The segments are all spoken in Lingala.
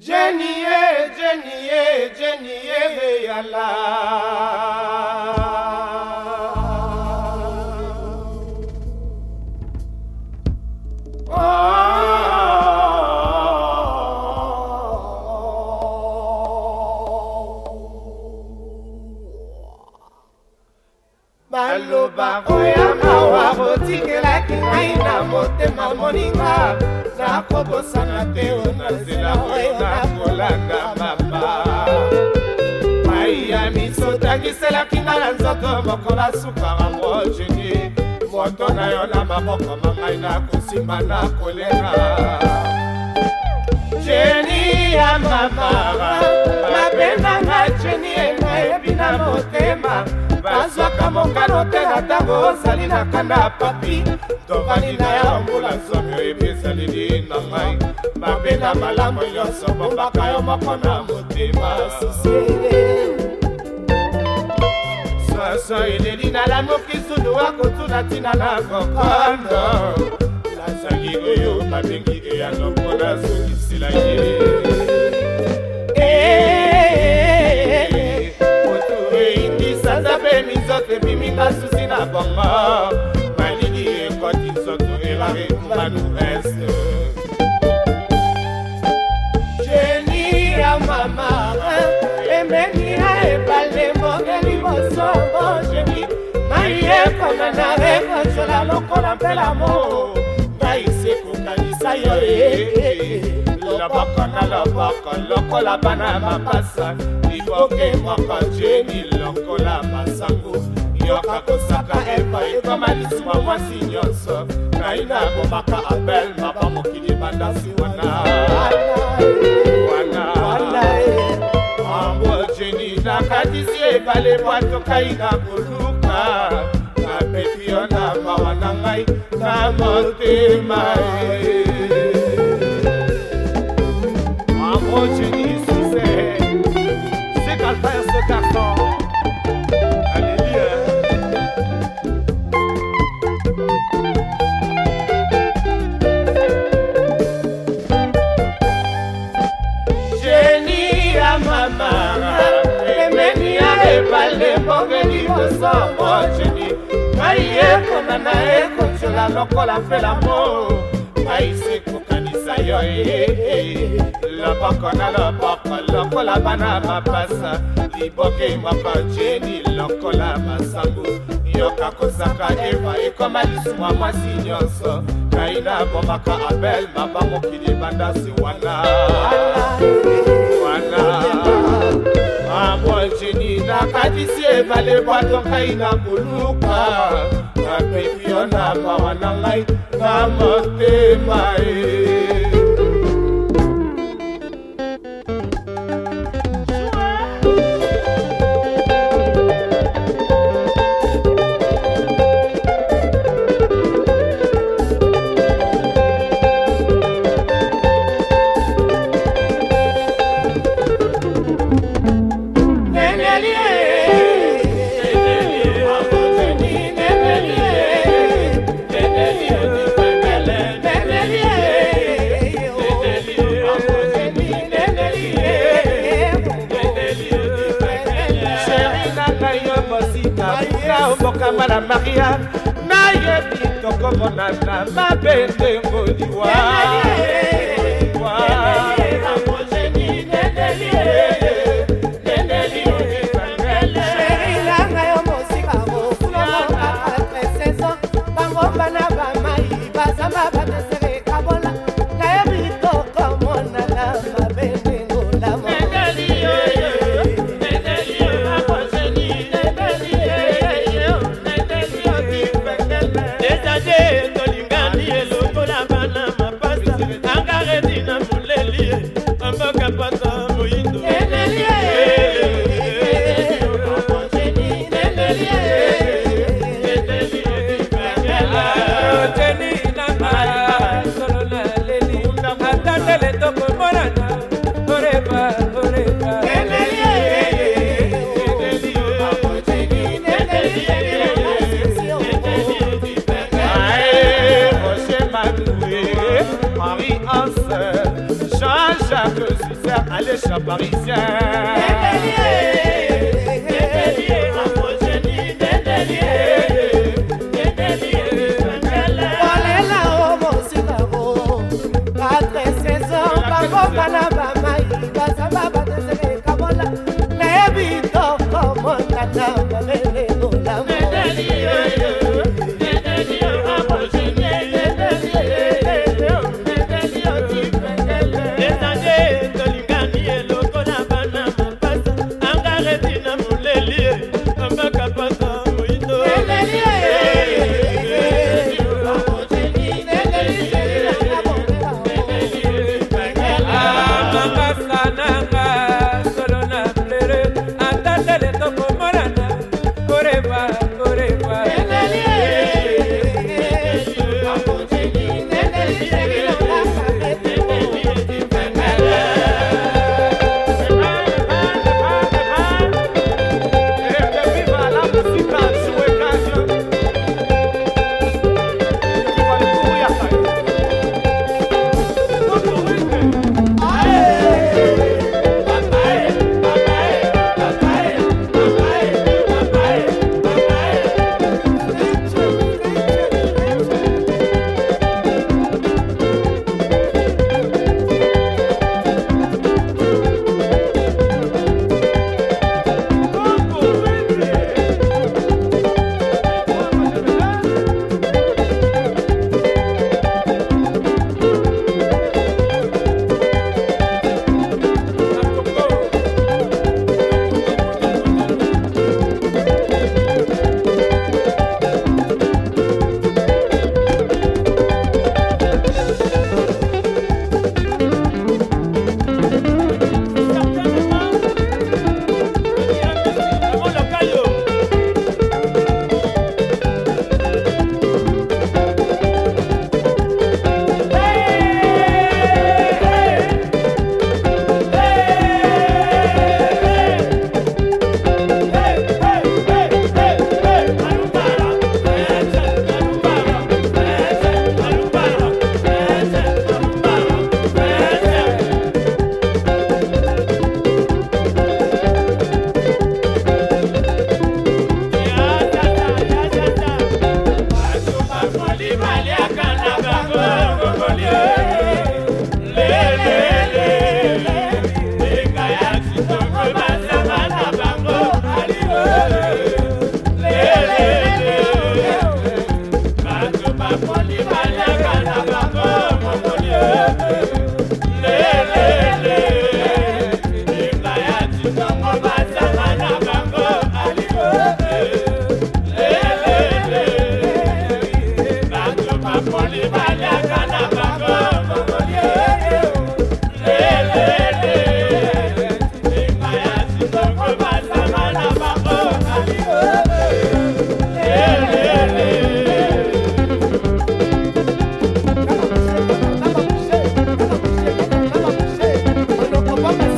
Jenny, Jenny, Jenny, Jenny, Jenny, maloba koya mawa kotikelaki ngai na motema moninga nakobosana te o na nzela oyo nakolanga mama mai ya miso tangiselaki ngai na nzoto moko basukaka mojeni moto na yo na maboko mangai nakosimba nakolenga jeni ya mama mapendanga jeni enga ebina motema yango ozali na kanda papi tovandi na ya mbula nsomi oyebi ezaleli na ngai mabe na malamu nyonso bombaka yo moko na motema susele nyonso eleli nalamuki zundu akotuna ntina na kokondo nazangi oyo babengi eyano kozela lokola mpela mo ngai sekokanisa yo eh, eh, eh. loboko na loboko lokola bana mapasa liboke moko jeni lokola masango nyoka kosaka epa ekoma lisuba mwasi nyonso naina bomaka abel maba mokili bandasi wana wana ambojeni nakatisi ebale bwatokai na koluka napepi yo na mawa na ngai na motema ye eh. ebale bongeli kosa mojini ngai ekona na ekotiola lokola mvelamo ngai sekokanisa yo ye eh, eh. loboko na loboko lokola bana mapasa liboke moko jeni lokola masango yoka kosaka eva ekoma lisumwa mwasi nyonso ngai nabomaka abel maba mokili ebanda si wana wana Na nakadisie balebwato ngai na koluka bapepi yo na bawa na ngai na motema ye kosala maria nayebi tokomonana mabe nde ngoliwa allez, chat parisien.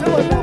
哎。